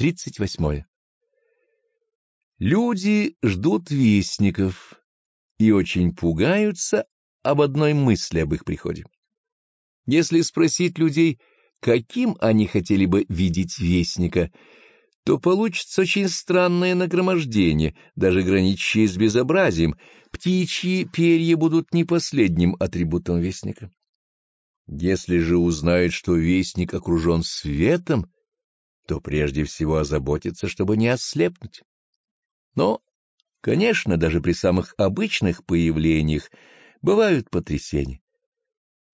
38. Люди ждут вестников и очень пугаются об одной мысли об их приходе. Если спросить людей, каким они хотели бы видеть вестника, то получится очень странное нагромождение, даже граничащее с безобразием. Птичьи перья будут не последним атрибутом вестника. Если же узнают, что вестник окружен светом, то прежде всего озаботится, чтобы не ослепнуть. Но, конечно, даже при самых обычных появлениях бывают потрясения.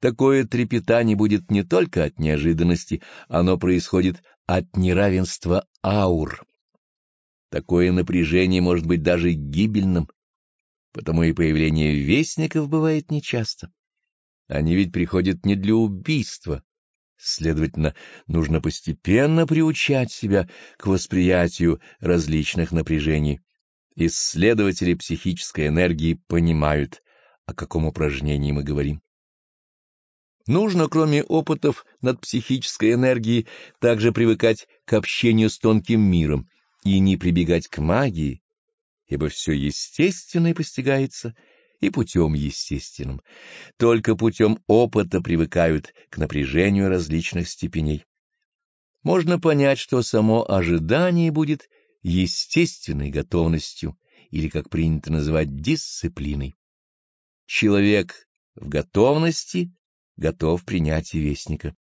Такое трепетание будет не только от неожиданности, оно происходит от неравенства аур. Такое напряжение может быть даже гибельным, потому и появление вестников бывает нечасто. Они ведь приходят не для убийства, следовательно, нужно постепенно приучать себя к восприятию различных напряжений. Исследователи психической энергии понимают, о каком упражнении мы говорим. Нужно, кроме опытов над психической энергией, также привыкать к общению с тонким миром и не прибегать к магии, ибо все естественное постигается и путем естественным. Только путем опыта привыкают к напряжению различных степеней. Можно понять, что само ожидание будет естественной готовностью или, как принято называть, дисциплиной. Человек в готовности готов принять и вестника.